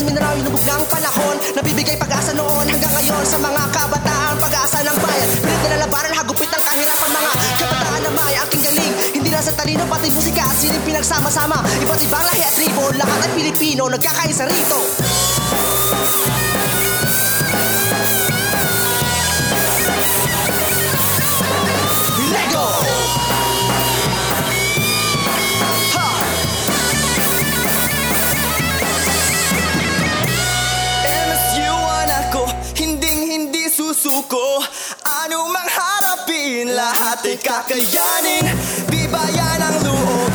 Sa minaraw inubog ng panahon. Nabibigay pag-asa noon hanggang ngayon Sa mga kabataan, pag-asa ng bayan Pilit na lalabanan, hagupit ng kahirapan Mga kabataan na may aking galing. Hindi na sa talino, pati musika at sining pinagsama-sama? Iba't ibang lahi at tribo, lahat ay Pilipino Nagkakaisa rito. Lego! Hindi susuko Ano mang harapin, lahat ay kakayanin. Di bayan ang loob,